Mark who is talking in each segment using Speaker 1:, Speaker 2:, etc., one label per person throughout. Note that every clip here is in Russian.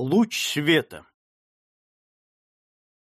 Speaker 1: Луч света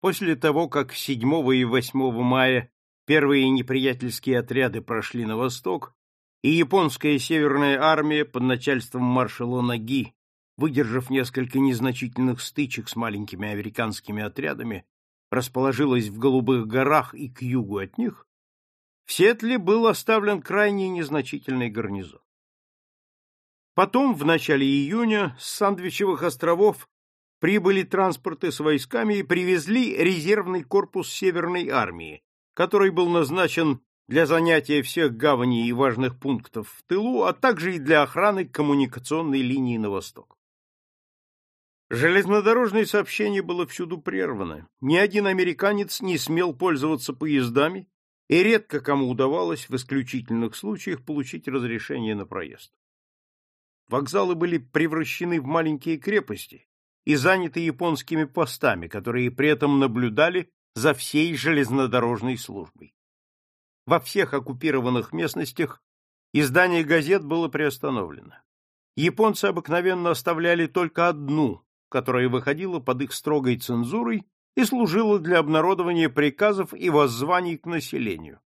Speaker 1: После того, как 7 и 8 мая первые неприятельские отряды прошли на восток, и японская Северная армия под начальством маршала Наги, выдержав несколько незначительных стычек с маленькими американскими отрядами, расположилась в Голубых горах и к югу от них, в Сетле был оставлен крайне незначительный гарнизон. Потом, в начале июня, с Сандвичевых островов прибыли транспорты с войсками и привезли резервный корпус Северной армии, который был назначен для занятия всех гаваней и важных пунктов в тылу, а также и для охраны коммуникационной линии на восток. Железнодорожное сообщение было всюду прервано. Ни один американец не смел пользоваться поездами, и редко кому удавалось в исключительных случаях получить разрешение на проезд. Вокзалы были превращены в маленькие крепости и заняты японскими постами, которые при этом наблюдали за всей железнодорожной службой. Во всех оккупированных местностях издание газет было приостановлено. Японцы обыкновенно оставляли только одну, которая выходила под их строгой цензурой и служила для обнародования приказов и воззваний к населению,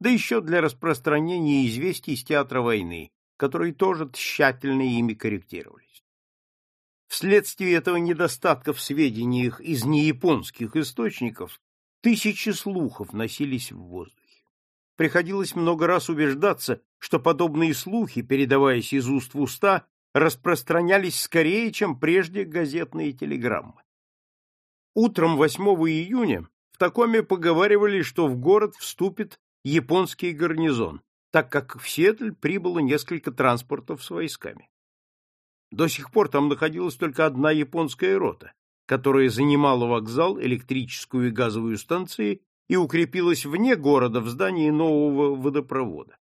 Speaker 1: да еще для распространения известий из театра войны, которые тоже тщательно ими корректировались. Вследствие этого недостатка в сведениях из неяпонских источников тысячи слухов носились в воздухе. Приходилось много раз убеждаться, что подобные слухи, передаваясь из уст в уста, распространялись скорее, чем прежде газетные телеграммы. Утром 8 июня в Такоме поговаривали, что в город вступит японский гарнизон, так как в Сиэтль прибыло несколько транспортов с войсками. До сих пор там находилась только одна японская рота, которая занимала вокзал, электрическую и газовую станции и укрепилась вне города в здании нового водопровода.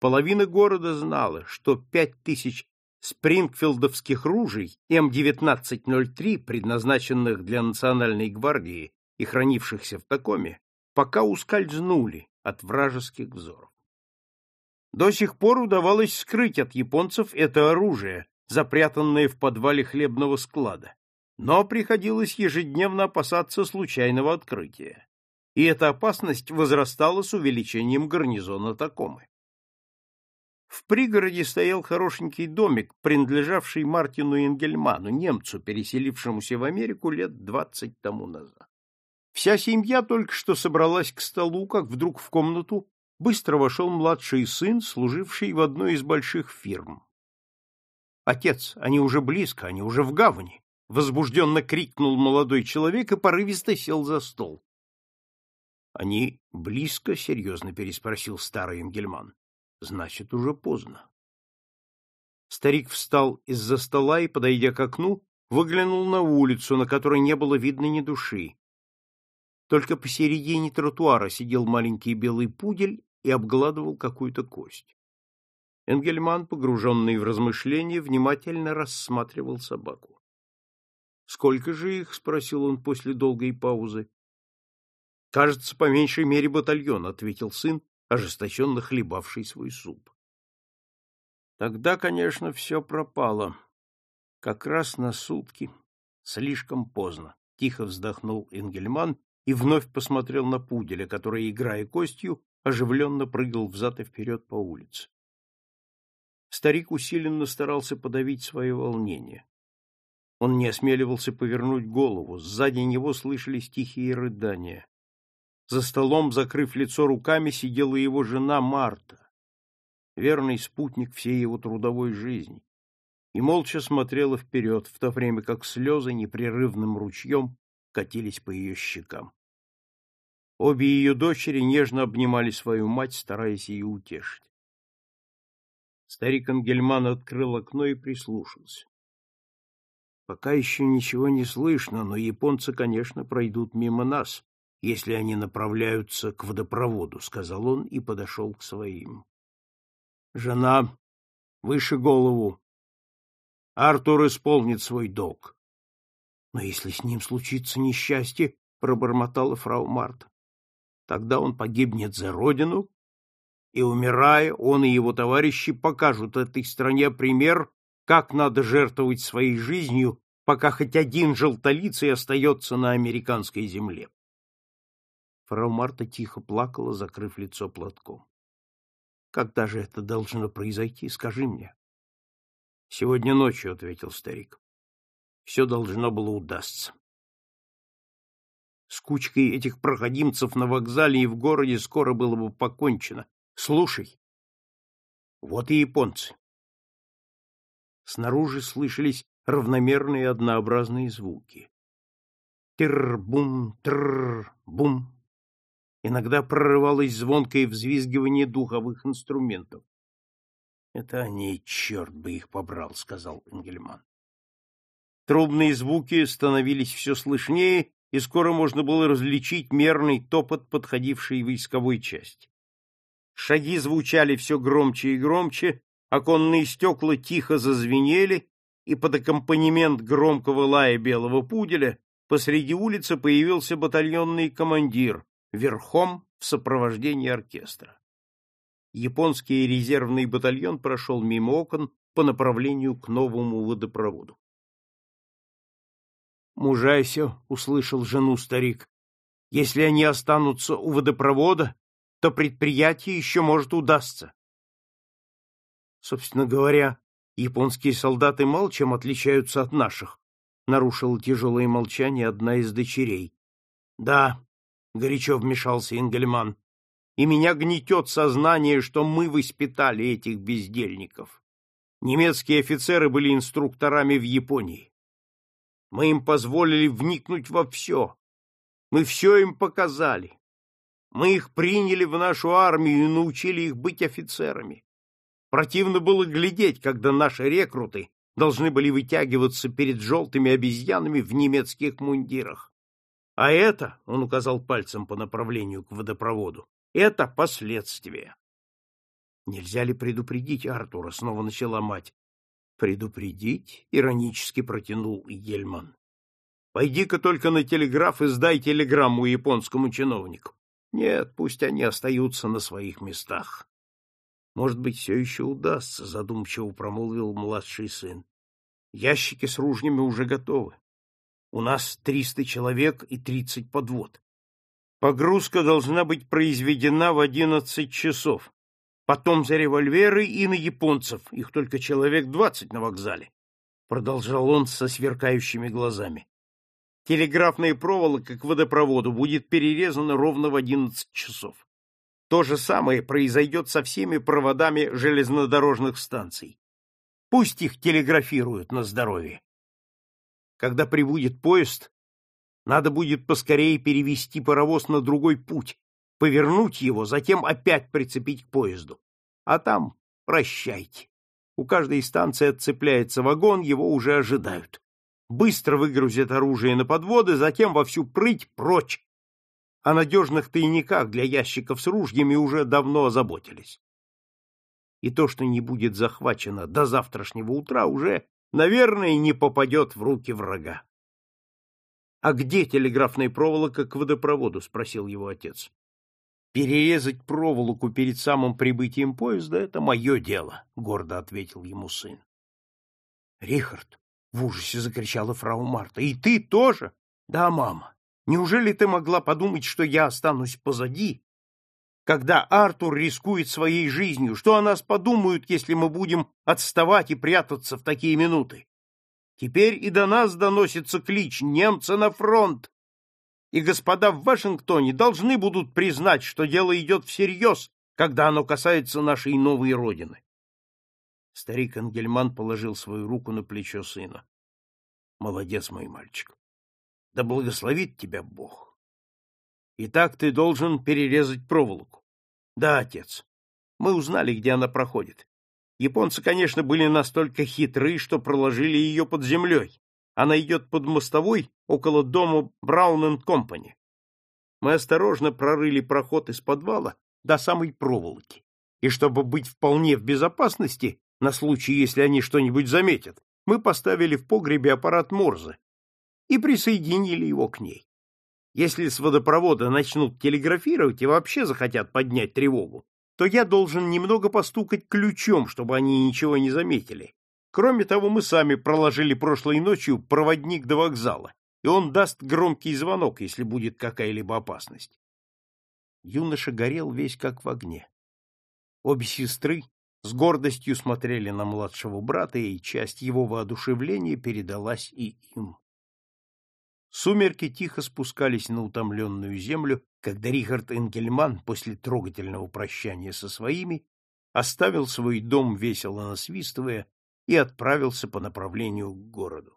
Speaker 1: Половина города знала, что пять тысяч спрингфилдовских ружей М-1903, предназначенных для Национальной гвардии и хранившихся в Такоме, пока ускользнули от вражеских взоров. До сих пор удавалось скрыть от японцев это оружие, запрятанное в подвале хлебного склада, но приходилось ежедневно опасаться случайного открытия. И эта опасность возрастала с увеличением гарнизона Такомы. В пригороде стоял хорошенький домик, принадлежавший Мартину Энгельману, немцу, переселившемуся в Америку лет двадцать тому назад. Вся семья только что собралась к столу, как вдруг в комнату быстро вошел младший сын, служивший в одной из больших фирм. «Отец, они уже близко, они уже в гавани!» — возбужденно крикнул молодой человек и порывисто сел за стол. «Они близко?» — серьезно переспросил старый Энгельман. «Значит, уже поздно». Старик встал из-за стола и, подойдя к окну, выглянул на улицу, на которой не было видно ни души. Только посередине тротуара сидел маленький белый пудель и обгладывал какую-то кость. Энгельман, погруженный в размышления, внимательно рассматривал собаку. — Сколько же их? — спросил он после долгой паузы. — Кажется, по меньшей мере батальон, — ответил сын, ожесточенно хлебавший свой суп. — Тогда, конечно, все пропало. Как раз на сутки. Слишком поздно. Тихо вздохнул Энгельман и вновь посмотрел на пуделя, который, играя костью, оживленно прыгал взад и вперед по улице. Старик усиленно старался подавить свое волнение. Он не осмеливался повернуть голову, сзади него слышались тихие рыдания. За столом, закрыв лицо руками, сидела его жена Марта, верный спутник всей его трудовой жизни, и молча смотрела вперед, в то время как слезы непрерывным ручьем катились по ее щекам. Обе ее дочери нежно обнимали свою мать, стараясь ее утешить. Старик Ангельман открыл окно и прислушался. Пока еще ничего не слышно, но японцы, конечно, пройдут мимо нас, если они направляются к водопроводу, — сказал он и подошел к своим. — Жена, выше голову. Артур исполнит свой долг. — Но если с ним случится несчастье, — пробормотала фрау Марта, Тогда он погибнет за родину, и, умирая, он и его товарищи покажут этой стране пример, как надо жертвовать своей жизнью пока хоть один желтолицый остается на американской земле. Фрау Марта тихо плакала, закрыв лицо платком. — Когда же это должно произойти, скажи мне? — Сегодня ночью, — ответил старик. — Все должно было удастся. Кучкой этих проходимцев на вокзале и в городе скоро было бы покончено. Слушай. Вот и японцы. Снаружи слышались равномерные однообразные звуки. Тыр-бум, тыр-бум. Иногда прорывалось звонкое взвизгивание духовых инструментов. — Это они, черт бы их побрал, — сказал Энгельман. Трубные звуки становились все слышнее, и скоро можно было различить мерный топот подходившей войсковой части. Шаги звучали все громче и громче, оконные стекла тихо зазвенели, и под аккомпанемент громкого лая белого пуделя посреди улицы появился батальонный командир, верхом в сопровождении оркестра. Японский резервный батальон прошел мимо окон по направлению к новому водопроводу. «Мужайся», — услышал жену старик. «Если они останутся у водопровода, то предприятие еще может удастся». Собственно говоря, японские солдаты мало чем отличаются от наших, нарушила тяжелое молчание одна из дочерей. Да, горячо вмешался Ингельман, и меня гнетет сознание, что мы воспитали этих бездельников. Немецкие офицеры были инструкторами в Японии. Мы им позволили вникнуть во все. Мы все им показали. Мы их приняли в нашу армию и научили их быть офицерами. Противно было глядеть, когда наши рекруты должны были вытягиваться перед желтыми обезьянами в немецких мундирах. А это, — он указал пальцем по направлению к водопроводу, — это последствия. — Нельзя ли предупредить Артура? — снова начала мать. — Предупредить? — иронически протянул Ельман. — Пойди-ка только на телеграф и сдай телеграмму японскому чиновнику. Нет, пусть они остаются на своих местах. Может быть, все еще удастся, задумчиво промолвил младший сын. Ящики с ружьями уже готовы. У нас триста человек и тридцать подвод. Погрузка должна быть произведена в одиннадцать часов. Потом за револьверы и на японцев, их только человек двадцать на вокзале. Продолжал он со сверкающими глазами. Телеграфная проволока к водопроводу будет перерезана ровно в одиннадцать часов. То же самое произойдет со всеми проводами железнодорожных станций. Пусть их телеграфируют на здоровье. Когда прибудет поезд, надо будет поскорее перевести паровоз на другой путь, повернуть его, затем опять прицепить к поезду. А там прощайте. У каждой станции отцепляется вагон, его уже ожидают. Быстро выгрузят оружие на подводы, затем во всю прыть прочь о надежных тайниках для ящиков с ружьями уже давно озаботились. И то, что не будет захвачено до завтрашнего утра, уже, наверное, не попадет в руки врага. — А где телеграфная проволока к водопроводу? — спросил его отец. — Перерезать проволоку перед самым прибытием поезда — это мое дело, — гордо ответил ему сын. — Рихард! — в ужасе закричала фрау Марта. — И ты тоже? — Да, мама. Неужели ты могла подумать, что я останусь позади, когда Артур рискует своей жизнью? Что о нас подумают, если мы будем отставать и прятаться в такие минуты? Теперь и до нас доносится клич «Немцы на фронт!» И господа в Вашингтоне должны будут признать, что дело идет всерьез, когда оно касается нашей новой родины. Старик Ангельман положил свою руку на плечо сына. — Молодец, мой мальчик. Да благословит тебя Бог. Итак, ты должен перерезать проволоку. Да, отец. Мы узнали, где она проходит. Японцы, конечно, были настолько хитры, что проложили ее под землей. Она идет под мостовой около дома Браун Компани. Мы осторожно прорыли проход из подвала до самой проволоки. И чтобы быть вполне в безопасности, на случай, если они что-нибудь заметят, мы поставили в погребе аппарат Морзе, и присоединили его к ней. Если с водопровода начнут телеграфировать и вообще захотят поднять тревогу, то я должен немного постукать ключом, чтобы они ничего не заметили. Кроме того, мы сами проложили прошлой ночью проводник до вокзала, и он даст громкий звонок, если будет какая-либо опасность. Юноша горел весь как в огне. Обе сестры с гордостью смотрели на младшего брата, и часть его воодушевления передалась и им. Сумерки тихо спускались на утомленную землю, когда Рихард Энгельман после трогательного прощания со своими оставил свой дом, весело насвистывая, и отправился по направлению к городу.